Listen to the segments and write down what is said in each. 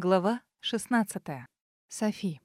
Глава 16. Софи.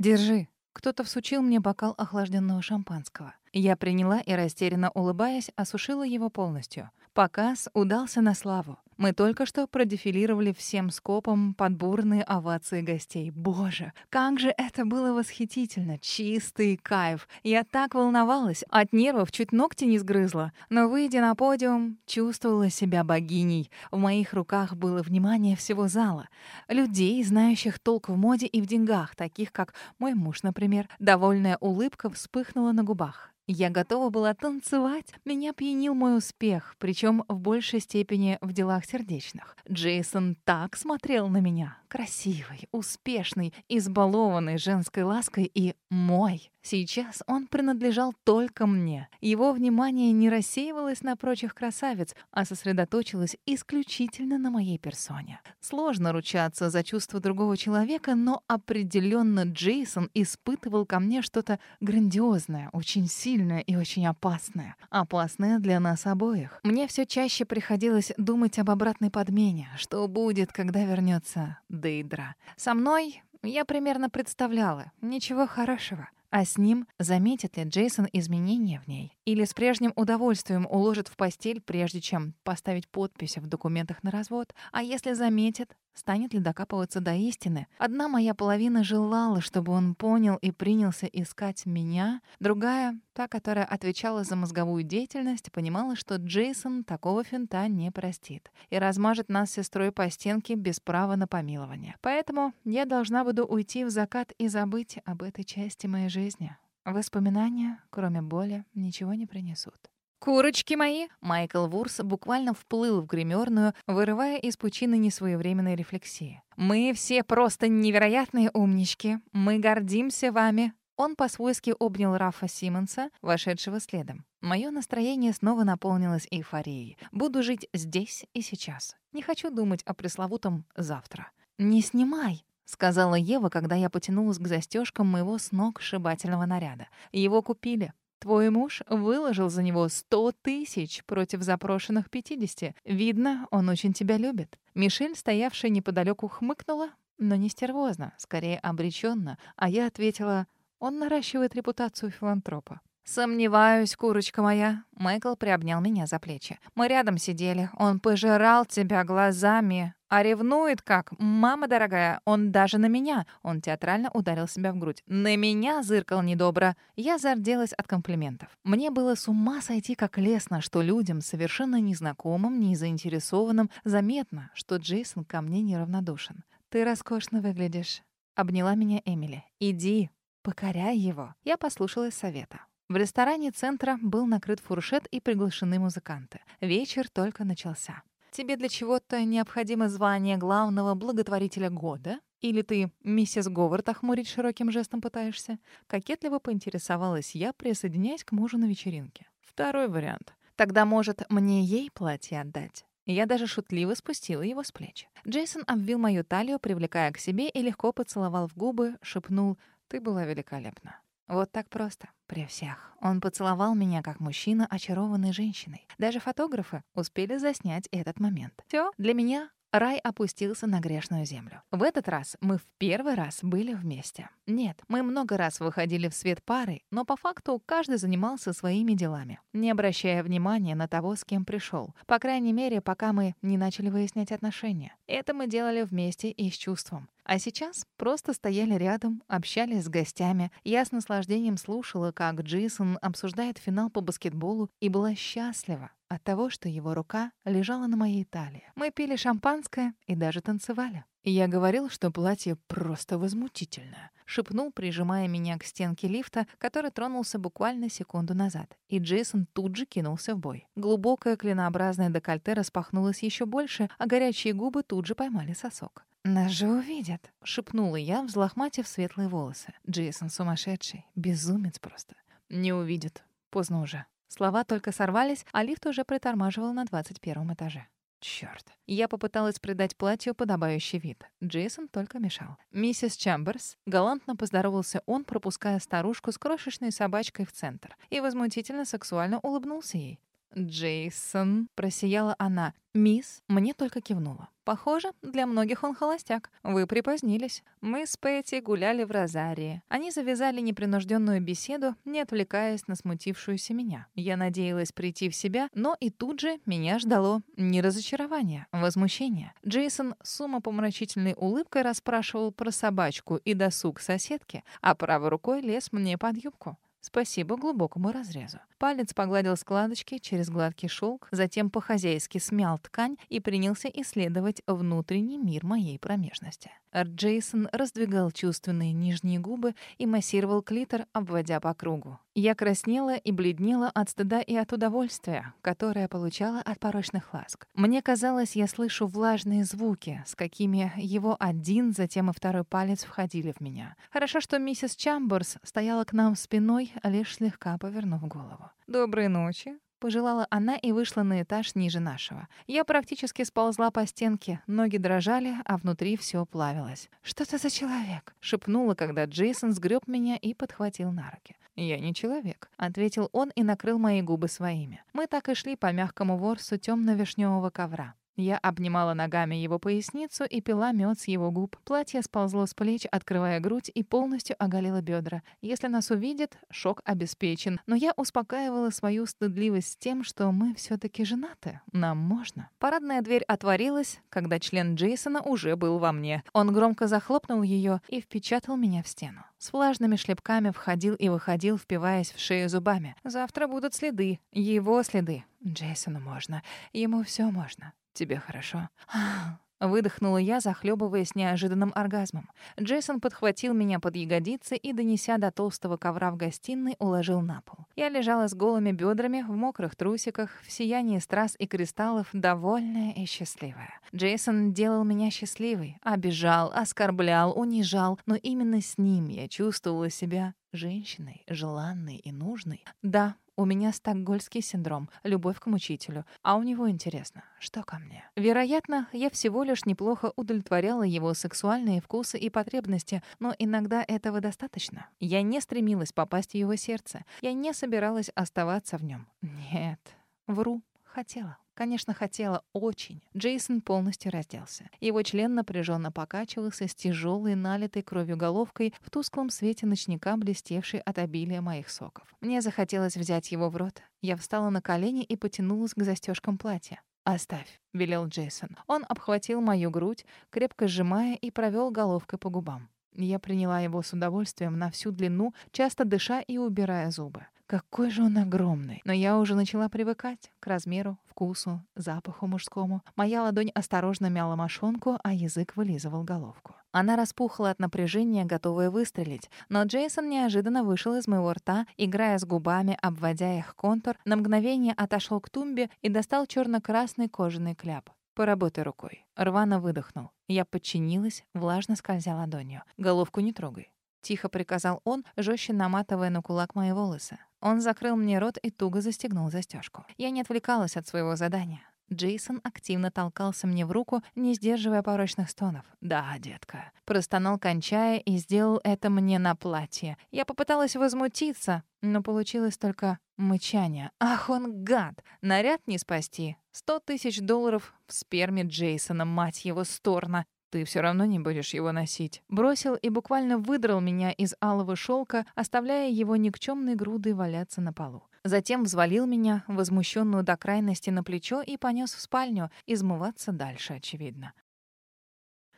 Держи. Кто-то всучил мне бокал охлажденного шампанского. Я приняла и растерянно улыбаясь, осушила его полностью. Показ удался на славу. Мы только что продефилировали всем скопом под бурные овации гостей. Боже, как же это было восхитительно! Чистый кайф! Я так волновалась, от нервов чуть ногти не сгрызла. Но, выйдя на подиум, чувствовала себя богиней. В моих руках было внимание всего зала. Людей, знающих толк в моде и в деньгах, таких как мой муж, например. Довольная улыбка вспыхнула на губах. Я готова была танцевать. Меня пьянил мой успех, причем в большей степени в делах сердечных. Джейсон так смотрел на меня. Красивый, успешный, избалованный женской лаской и мой. Сейчас он принадлежал только мне. Его внимание не рассеивалось на прочих красавиц, а сосредоточилось исключительно на моей персоне. Сложно ручаться за чувства другого человека, но определенно Джейсон испытывал ко мне что-то грандиозное, очень сильное и очень опасное. Опасное для нас обоих. Мне все чаще приходилось думать об обратной подмене. Что будет, когда вернется Дейдра? Со мной я примерно представляла. Ничего хорошего. А с ним заметит ли Джейсон изменения в ней? Или с прежним удовольствием уложит в постель, прежде чем поставить подпись в документах на развод? А если заметит, станет ли докапываться до истины? Одна моя половина желала, чтобы он понял и принялся искать меня. Другая, та, которая отвечала за мозговую деятельность, понимала, что Джейсон такого финта не простит и размажет нас с сестрой по стенке без права на помилование. Поэтому я должна буду уйти в закат и забыть об этой части моей жизни. Воспоминания, кроме боли, ничего не принесут. «Курочки мои!» Майкл Вурс буквально вплыл в гримерную, вырывая из пучины несвоевременной рефлексии. «Мы все просто невероятные умнички. Мы гордимся вами». Он по-свойски обнял Рафа Симмонса, вошедшего следом. Мое настроение снова наполнилось эйфорией. Буду жить здесь и сейчас. Не хочу думать о пресловутом «завтра». «Не снимай!» — сказала Ева, когда я потянулась к застежкам моего с ног сшибательного наряда. «Его купили. Твой муж выложил за него сто тысяч против запрошенных пятидесяти. Видно, он очень тебя любит». Мишель, стоявшая неподалеку, хмыкнула, но не стервозно, скорее обреченно, а я ответила, он наращивает репутацию филантропа. «Сомневаюсь, курочка моя». Майкл приобнял меня за плечи. «Мы рядом сидели. Он пожирал тебя глазами. А ревнует как? Мама дорогая, он даже на меня. Он театрально ударил себя в грудь. На меня зыркал недобро. Я зарделась от комплиментов. Мне было с ума сойти, как лестно, что людям, совершенно незнакомым, не заинтересованным, заметно, что Джейсон ко мне неравнодушен. «Ты роскошно выглядишь», — обняла меня Эмили. «Иди, покоряй его». Я послушалась совета. В ресторане центра был накрыт фуршет и приглашены музыканты. Вечер только начался. Тебе для чего-то необходимо звание главного благотворителя года? Или ты миссис Говард охмурить широким жестом пытаешься? Кокетливо поинтересовалась я, присоединяясь к мужу на вечеринке. Второй вариант. Тогда, может, мне ей платье отдать? Я даже шутливо спустила его с плеч. Джейсон обвил мою талию, привлекая к себе, и легко поцеловал в губы, шепнул «Ты была великолепна». Вот так просто, при всех. Он поцеловал меня как мужчина, очарованный женщиной. Даже фотографы успели заснять этот момент. Все, для меня рай опустился на грешную землю. В этот раз мы в первый раз были вместе. Нет, мы много раз выходили в свет пары, но по факту каждый занимался своими делами, не обращая внимания на того, с кем пришел. По крайней мере, пока мы не начали выяснять отношения. Это мы делали вместе и с чувством. А сейчас просто стояли рядом, общались с гостями. Я с наслаждением слушала, как Джейсон обсуждает финал по баскетболу и была счастлива от того, что его рука лежала на моей талии. Мы пили шампанское и даже танцевали. Я говорил, что платье просто возмутительное. Шепнул, прижимая меня к стенке лифта, который тронулся буквально секунду назад. И Джейсон тут же кинулся в бой. Глубокое клинообразное декольте распахнулось еще больше, а горячие губы тут же поймали сосок. «Нас же увидят», — шепнула я, взлохматив светлые волосы. Джейсон сумасшедший, безумец просто. «Не увидят. Поздно уже». Слова только сорвались, а лифт уже притормаживал на двадцать первом этаже. Чёрт. Я попыталась придать платью подобающий вид. Джейсон только мешал. «Миссис Чамберс», галантно поздоровался он, пропуская старушку с крошечной собачкой в центр, и возмутительно сексуально улыбнулся ей. «Джейсон», — просияла она, Мисс мне только кивнула. Похоже, для многих он холостяк. Вы припозднились. Мы с Пэтти гуляли в Розарии. Они завязали непринужденную беседу, не отвлекаясь на смутившуюся меня. Я надеялась прийти в себя, но и тут же меня ждало не разочарование, а возмущение. Джейсон с умопомрачительной улыбкой расспрашивал про собачку и досуг соседки, а правой рукой лез мне под юбку. Спасибо глубокому разрезу. Палец погладил складочки через гладкий шелк, затем по-хозяйски смял ткань и принялся исследовать внутренний мир моей промежности. Джейсон раздвигал чувственные нижние губы и массировал клитор, обводя по кругу. Я краснела и бледнела от стыда и от удовольствия, которое получала от порочных ласк. Мне казалось, я слышу влажные звуки, с какими его один, затем и второй палец входили в меня. Хорошо, что миссис Чамберс стояла к нам спиной, лишь слегка повернув голову. «Доброй ночи», Пожелала она и вышла на этаж ниже нашего. Я практически сползла по стенке, ноги дрожали, а внутри все плавилось. «Что ты за человек?» — шепнула, когда Джейсон сгреб меня и подхватил на руки. «Я не человек», — ответил он и накрыл мои губы своими. Мы так и шли по мягкому ворсу темно-вишневого ковра. Я обнимала ногами его поясницу и пила мед с его губ. Платье сползло с плеч, открывая грудь и полностью оголило бедра. Если нас увидят, шок обеспечен. Но я успокаивала свою стыдливость тем, что мы все таки женаты. Нам можно. Парадная дверь отворилась, когда член Джейсона уже был во мне. Он громко захлопнул ее и впечатал меня в стену. С влажными шлепками входил и выходил, впиваясь в шею зубами. Завтра будут следы. Его следы. Джейсону можно. Ему все можно. Тебе хорошо? Выдохнула я, захлебываясь неожиданным оргазмом. Джейсон подхватил меня под ягодицы и, донеся до толстого ковра в гостиной, уложил на пол. Я лежала с голыми бедрами, в мокрых трусиках, в сиянии страз и кристаллов, довольная и счастливая. Джейсон делал меня счастливой, обижал, оскорблял, унижал, но именно с ним я чувствовала себя женщиной, желанной и нужной. Да, у меня стокгольский синдром, любовь к мучителю. А у него интересно, что ко мне? Вероятно, я всего лишь неплохо удовлетворяла его сексуальные вкусы и потребности, но иногда этого достаточно. Я не стремилась попасть в его сердце. Я не собиралась оставаться в нем. Нет, вру, хотела. Конечно, хотела очень. Джейсон полностью разделся. Его член напряженно покачивался с тяжелой, налитой кровью головкой в тусклом свете ночника, блестевшей от обилия моих соков. Мне захотелось взять его в рот. Я встала на колени и потянулась к застежкам платья. «Оставь», — велел Джейсон. Он обхватил мою грудь, крепко сжимая, и провел головкой по губам. Я приняла его с удовольствием на всю длину, часто дыша и убирая зубы. Какой же он огромный. Но я уже начала привыкать к размеру, вкусу, запаху мужскому. Моя ладонь осторожно мяла мошонку, а язык вылизывал головку. Она распухла от напряжения, готовая выстрелить. Но Джейсон неожиданно вышел из моего рта, играя с губами, обводя их контур, на мгновение отошел к тумбе и достал черно-красный кожаный кляп. «Поработай рукой». Рвано выдохнул. Я подчинилась, влажно скользя ладонью. «Головку не трогай». Тихо приказал он, жестче наматывая на кулак мои волосы. Он закрыл мне рот и туго застегнул застежку. Я не отвлекалась от своего задания. Джейсон активно толкался мне в руку, не сдерживая порочных стонов. «Да, детка». Простонал, кончая, и сделал это мне на платье. Я попыталась возмутиться, но получилось только мычание. «Ах, он гад! Наряд не спасти. Сто тысяч долларов в сперме Джейсона, мать его, сторна. Ты все равно не будешь его носить. Бросил и буквально выдрал меня из алого шелка, оставляя его никчемной грудой валяться на полу. Затем взвалил меня, возмущенную до крайности, на плечо и понес в спальню, измываться дальше, очевидно.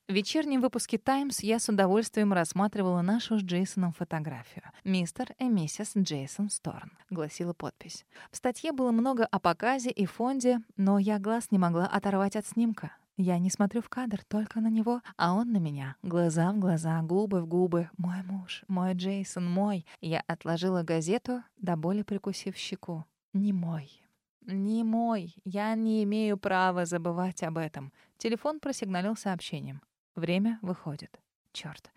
В вечернем выпуске «Таймс» я с удовольствием рассматривала нашу с Джейсоном фотографию. «Мистер и миссис Джейсон Сторн», — гласила подпись. В статье было много о показе и фонде, но я глаз не могла оторвать от снимка. Я не смотрю в кадр, только на него, а он на меня. Глаза в глаза, губы в губы. Мой муж, мой Джейсон, мой. Я отложила газету, до боли прикусив щеку. Не мой. Не мой. Я не имею права забывать об этом. Телефон просигналил сообщением. Время выходит. Чёрт.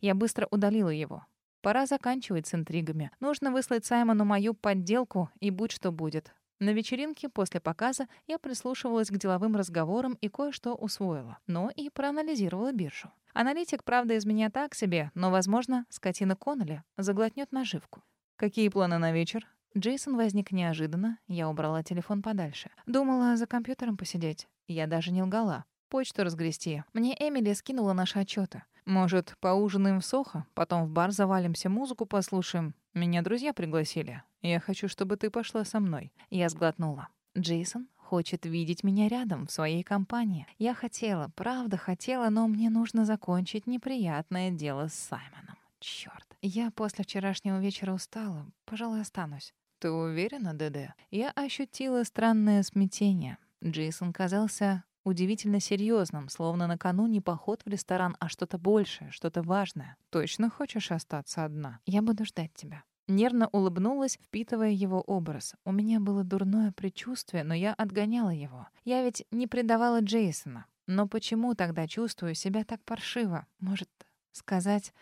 Я быстро удалила его. Пора заканчивать с интригами. Нужно выслать Саймону мою подделку, и будь что будет. На вечеринке после показа я прислушивалась к деловым разговорам и кое-что усвоила, но и проанализировала биржу. Аналитик, правда, из меня так себе, но, возможно, скотина Коннелли заглотнет наживку. «Какие планы на вечер?» Джейсон возник неожиданно, я убрала телефон подальше. Думала за компьютером посидеть. Я даже не лгала. Почту разгрести. Мне Эмили скинула наши отчеты. Может, поужинаем в Сохо, потом в бар завалимся, музыку послушаем. Меня друзья пригласили. Я хочу, чтобы ты пошла со мной. Я сглотнула. Джейсон хочет видеть меня рядом, в своей компании. Я хотела, правда хотела, но мне нужно закончить неприятное дело с Саймоном. Чёрт. Я после вчерашнего вечера устала. Пожалуй, останусь. Ты уверена, ДД? Я ощутила странное смятение. Джейсон казался удивительно серьезным, словно накануне поход в ресторан, а что-то большее, что-то важное. Точно хочешь остаться одна? Я буду ждать тебя. Нервно улыбнулась, впитывая его образ. У меня было дурное предчувствие, но я отгоняла его. Я ведь не предавала Джейсона. Но почему тогда чувствую себя так паршиво? Может, сказать,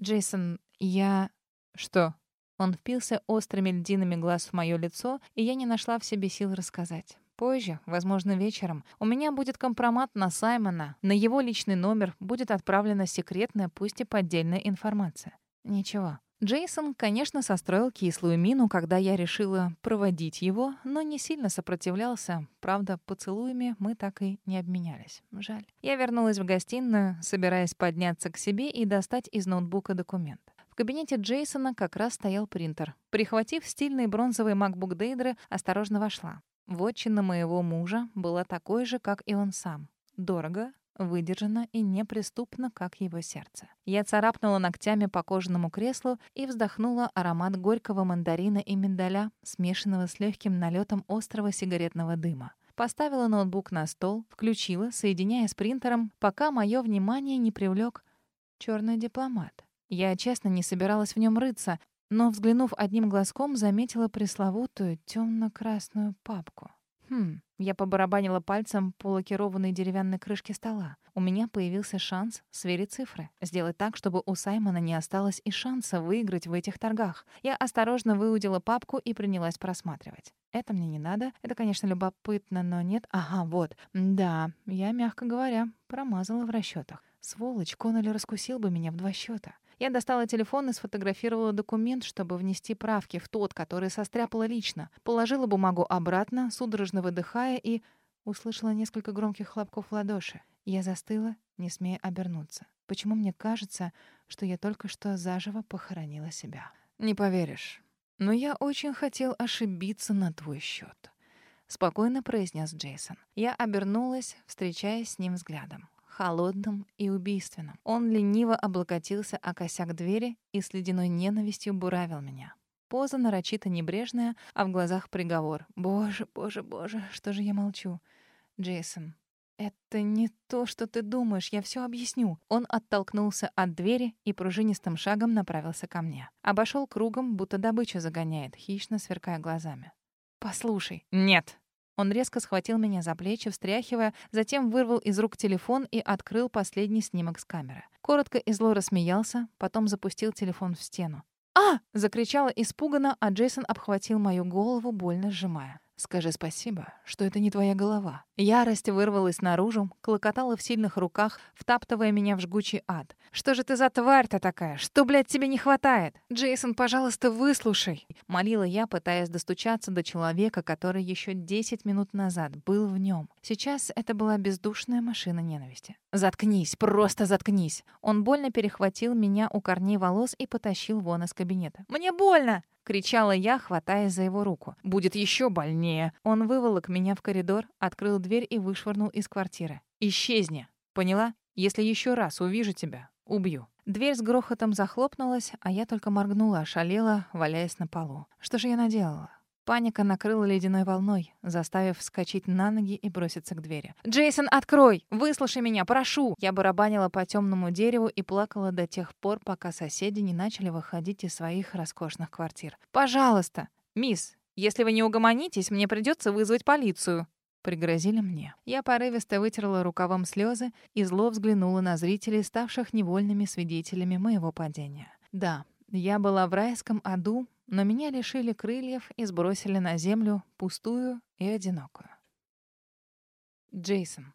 Джейсон, я... Что? Он впился острыми льдинами глаз в мое лицо, и я не нашла в себе сил рассказать. Позже, возможно, вечером, у меня будет компромат на Саймона. На его личный номер будет отправлена секретная, пусть и поддельная информация. Ничего. Джейсон, конечно, состроил кислую мину, когда я решила проводить его, но не сильно сопротивлялся. Правда, поцелуями мы так и не обменялись. Жаль. Я вернулась в гостиную, собираясь подняться к себе и достать из ноутбука документ. В кабинете Джейсона как раз стоял принтер. Прихватив стильный бронзовый MacBook Дейдры, осторожно вошла. Вотчина моего мужа была такой же, как и он сам. Дорого, выдержано и неприступно, как его сердце. Я царапнула ногтями по кожаному креслу и вздохнула аромат горького мандарина и миндаля, смешанного с легким налетом острого сигаретного дыма. Поставила ноутбук на стол, включила, соединяя с принтером, пока мое внимание не привлек черный дипломат. Я честно не собиралась в нем рыться, но, взглянув одним глазком, заметила пресловутую темно-красную папку. Хм, я побарабанила пальцем по лакированной деревянной крышке стола. У меня появился шанс сверить цифры, сделать так, чтобы у Саймона не осталось и шанса выиграть в этих торгах. Я осторожно выудила папку и принялась просматривать. Это мне не надо. Это, конечно, любопытно, но нет. Ага, вот. Да, я, мягко говоря, промазала в расчетах. Сволочь, Коннелли раскусил бы меня в два счета. Я достала телефон и сфотографировала документ, чтобы внести правки в тот, который состряпала лично. Положила бумагу обратно, судорожно выдыхая, и услышала несколько громких хлопков в ладоши. Я застыла, не смея обернуться. Почему мне кажется, что я только что заживо похоронила себя? Не поверишь, но я очень хотел ошибиться на твой счет, спокойно произнес Джейсон. Я обернулась, встречаясь с ним взглядом холодным и убийственным. Он лениво облокотился о косяк двери и с ледяной ненавистью буравил меня. Поза нарочито небрежная, а в глазах приговор. «Боже, боже, боже, что же я молчу?» «Джейсон, это не то, что ты думаешь, я все объясню». Он оттолкнулся от двери и пружинистым шагом направился ко мне. Обошел кругом, будто добычу загоняет, хищно сверкая глазами. «Послушай». «Нет», он резко схватил меня за плечи, встряхивая, затем вырвал из рук телефон и открыл последний снимок с камеры. Коротко и зло рассмеялся, потом запустил телефон в стену. «А!» — закричала испуганно, а Джейсон обхватил мою голову, больно сжимая. Скажи спасибо, что это не твоя голова. Ярость вырвалась наружу, клокотала в сильных руках, втаптывая меня в жгучий ад. Что же ты за тварь-то такая? Что, блядь, тебе не хватает? Джейсон, пожалуйста, выслушай. Молила я, пытаясь достучаться до человека, который еще 10 минут назад был в нем. Сейчас это была бездушная машина ненависти. Заткнись, просто заткнись. Он больно перехватил меня у корней волос и потащил вон из кабинета. Мне больно! — кричала я, хватаясь за его руку. «Будет еще больнее!» Он выволок меня в коридор, открыл дверь и вышвырнул из квартиры. «Исчезни! Поняла? Если еще раз увижу тебя, убью!» Дверь с грохотом захлопнулась, а я только моргнула, ошалела, валяясь на полу. Что же я наделала? Паника накрыла ледяной волной, заставив вскочить на ноги и броситься к двери. «Джейсон, открой! Выслушай меня, прошу!» Я барабанила по темному дереву и плакала до тех пор, пока соседи не начали выходить из своих роскошных квартир. «Пожалуйста! Мисс, если вы не угомонитесь, мне придется вызвать полицию!» Пригрозили мне. Я порывисто вытерла рукавом слезы и зло взглянула на зрителей, ставших невольными свидетелями моего падения. Да, я была в райском аду, но меня лишили крыльев и сбросили на землю, пустую и одинокую. Джейсон.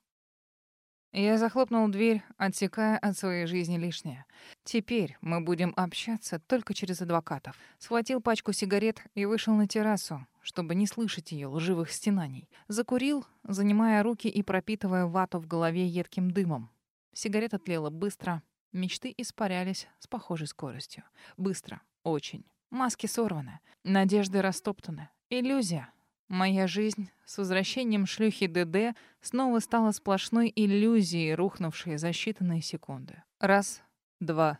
Я захлопнул дверь, отсекая от своей жизни лишнее. Теперь мы будем общаться только через адвокатов. Схватил пачку сигарет и вышел на террасу, чтобы не слышать ее лживых стенаний. Закурил, занимая руки и пропитывая вату в голове едким дымом. Сигарета тлела быстро, мечты испарялись с похожей скоростью. Быстро, очень. Маски сорваны, надежды растоптаны. Иллюзия. Моя жизнь с возвращением шлюхи ДД снова стала сплошной иллюзией, рухнувшей за считанные секунды. Раз, два,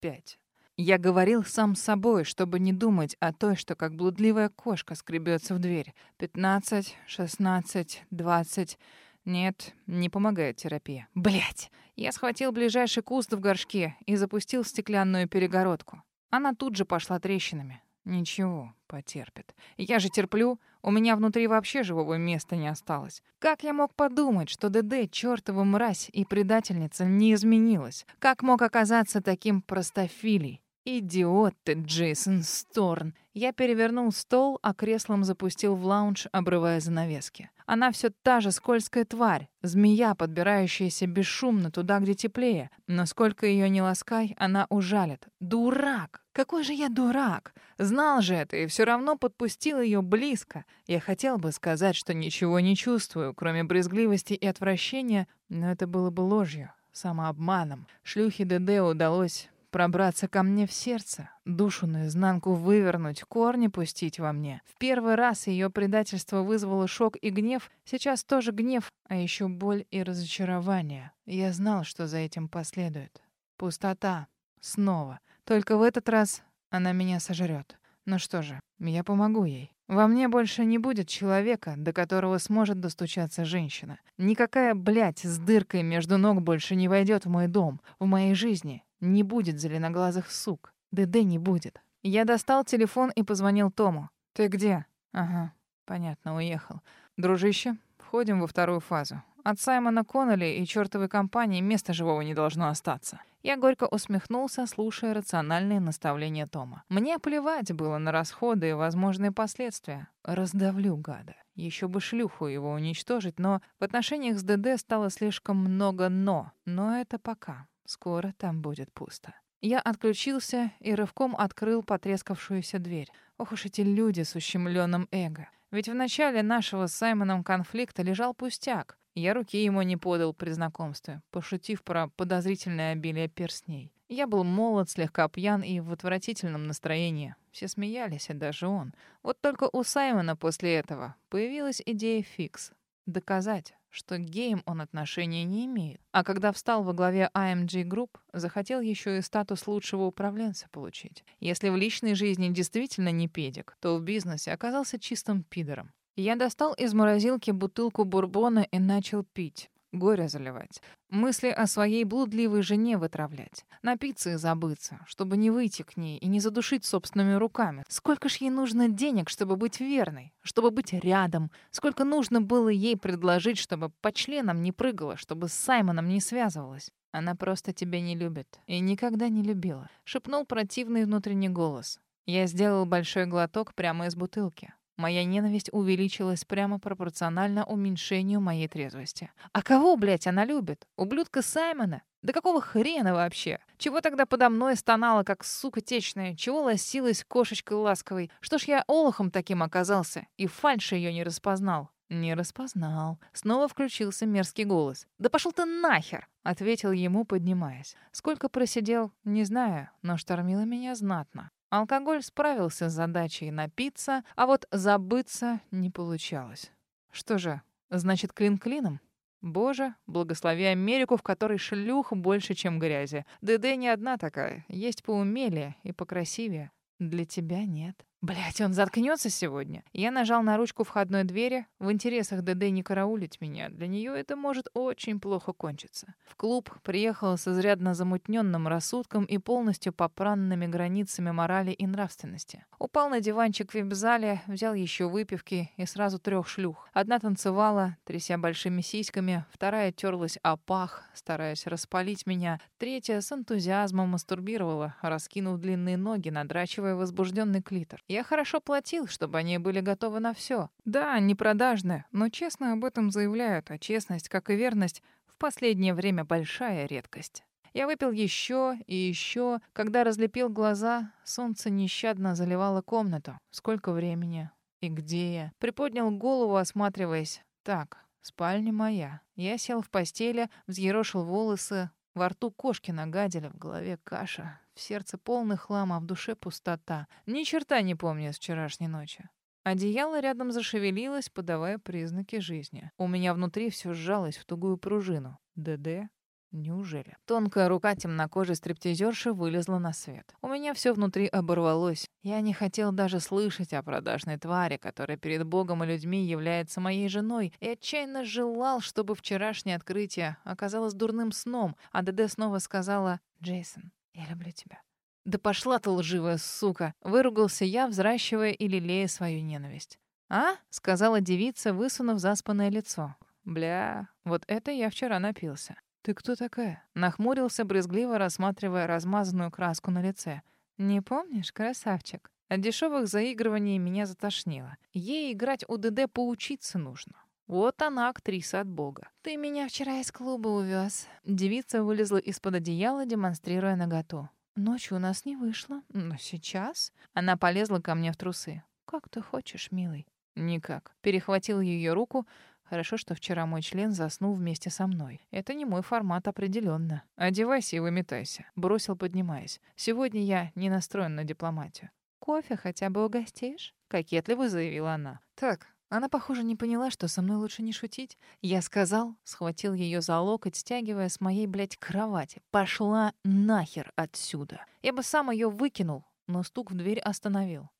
пять. Я говорил сам с собой, чтобы не думать о той, что как блудливая кошка скребется в дверь. Пятнадцать, шестнадцать, двадцать. Нет, не помогает терапия. Блять! Я схватил ближайший куст в горшке и запустил стеклянную перегородку. Она тут же пошла трещинами. Ничего, потерпит. Я же терплю. У меня внутри вообще живого места не осталось. Как я мог подумать, что ДД, чертова мразь и предательница, не изменилась? Как мог оказаться таким простофилей? «Идиот ты, Джейсон Сторн!» Я перевернул стол, а креслом запустил в лаунж, обрывая занавески. Она все та же скользкая тварь, змея, подбирающаяся бесшумно туда, где теплее. Но сколько ее не ласкай, она ужалит. Дурак! Какой же я дурак! Знал же это и все равно подпустил ее близко. Я хотел бы сказать, что ничего не чувствую, кроме брезгливости и отвращения, но это было бы ложью, самообманом. Шлюхе ДД удалось пробраться ко мне в сердце, душу наизнанку вывернуть, корни пустить во мне. В первый раз ее предательство вызвало шок и гнев, сейчас тоже гнев, а еще боль и разочарование. Я знал, что за этим последует. Пустота. Снова. Только в этот раз она меня сожрет. Ну что же, я помогу ей. Во мне больше не будет человека, до которого сможет достучаться женщина. Никакая блядь с дыркой между ног больше не войдет в мой дом, в моей жизни. Не будет зеленоглазых сук. ДД не будет. Я достал телефон и позвонил Тому. «Ты где?» «Ага, понятно, уехал. Дружище, входим во вторую фазу. От Саймона Коннелли и чертовой компании места живого не должно остаться». Я горько усмехнулся, слушая рациональные наставления Тома. Мне плевать было на расходы и возможные последствия. Раздавлю гада. Еще бы шлюху его уничтожить, но в отношениях с ДД стало слишком много «но». Но это пока. Скоро там будет пусто. Я отключился и рывком открыл потрескавшуюся дверь. Ох уж эти люди с ущемленным эго. Ведь в начале нашего с Саймоном конфликта лежал пустяк. Я руки ему не подал при знакомстве, пошутив про подозрительное обилие перстней. Я был молод, слегка пьян и в отвратительном настроении. Все смеялись, и даже он. Вот только у Саймона после этого появилась идея фикс. Доказать, что к геям он отношения не имеет. А когда встал во главе AMG Group, захотел еще и статус лучшего управленца получить. Если в личной жизни действительно не педик, то в бизнесе оказался чистым пидором. Я достал из морозилки бутылку бурбона и начал пить горе заливать, мысли о своей блудливой жене вытравлять, напиться и забыться, чтобы не выйти к ней и не задушить собственными руками. Сколько ж ей нужно денег, чтобы быть верной, чтобы быть рядом? Сколько нужно было ей предложить, чтобы по членам не прыгала, чтобы с Саймоном не связывалась? Она просто тебя не любит и никогда не любила, шепнул противный внутренний голос. Я сделал большой глоток прямо из бутылки. Моя ненависть увеличилась прямо пропорционально уменьшению моей трезвости. А кого, блядь, она любит? Ублюдка Саймона? Да какого хрена вообще? Чего тогда подо мной стонала, как сука течная? Чего лосилась кошечкой ласковой? Что ж я олохом таким оказался? И фальши ее не распознал. Не распознал. Снова включился мерзкий голос. «Да пошел ты нахер!» — ответил ему, поднимаясь. Сколько просидел, не знаю, но штормило меня знатно. Алкоголь справился с задачей напиться, а вот забыться не получалось. Что же, значит, клин клином? Боже, благослови Америку, в которой шлюх больше, чем грязи. ДД не одна такая, есть поумелее и покрасивее. Для тебя нет. Блять, он заткнется сегодня. Я нажал на ручку входной двери. В интересах ДД не караулить меня. Для нее это может очень плохо кончиться. В клуб приехал с изрядно замутненным рассудком и полностью попранными границами морали и нравственности. Упал на диванчик в вип-зале, взял еще выпивки и сразу трех шлюх. Одна танцевала, тряся большими сиськами, вторая терлась о пах, стараясь распалить меня, третья с энтузиазмом мастурбировала, раскинув длинные ноги, надрачивая возбужденный клитор. Я хорошо платил, чтобы они были готовы на все. Да, не продажные, но честно об этом заявляют, а честность, как и верность, в последнее время большая редкость. Я выпил еще и еще. Когда разлепил глаза, солнце нещадно заливало комнату. Сколько времени? И где я? Приподнял голову, осматриваясь. Так, спальня моя. Я сел в постели, взъерошил волосы, во рту кошки нагадили, в голове каша, в сердце полный хлам, а в душе пустота. Ни черта не помню с вчерашней ночи. Одеяло рядом зашевелилось, подавая признаки жизни. У меня внутри все сжалось в тугую пружину. ДД? Неужели? Тонкая рука темнокожей стриптизерши вылезла на свет. У меня все внутри оборвалось. Я не хотел даже слышать о продажной твари, которая перед Богом и людьми является моей женой, и отчаянно желал, чтобы вчерашнее открытие оказалось дурным сном, а ДД снова сказала «Джейсон, я люблю тебя». «Да пошла ты, лживая сука!» — выругался я, взращивая и лелея свою ненависть. «А?» — сказала девица, высунув заспанное лицо. «Бля, вот это я вчера напился. «Ты кто такая?» Нахмурился, брезгливо рассматривая размазанную краску на лице. «Не помнишь, красавчик?» От дешевых заигрываний меня затошнило. Ей играть у ДД поучиться нужно. Вот она, актриса от бога. «Ты меня вчера из клуба увез. Девица вылезла из-под одеяла, демонстрируя наготу. «Ночью у нас не вышло, но сейчас...» Она полезла ко мне в трусы. «Как ты хочешь, милый?» «Никак». Перехватил ее руку, Хорошо, что вчера мой член заснул вместе со мной. Это не мой формат определенно. Одевайся и выметайся. Бросил, поднимаясь. Сегодня я не настроен на дипломатию. Кофе хотя бы угостишь? Кокетливо заявила она. Так, она, похоже, не поняла, что со мной лучше не шутить. Я сказал, схватил ее за локоть, стягивая с моей, блядь, кровати. Пошла нахер отсюда. Я бы сам ее выкинул, но стук в дверь остановил.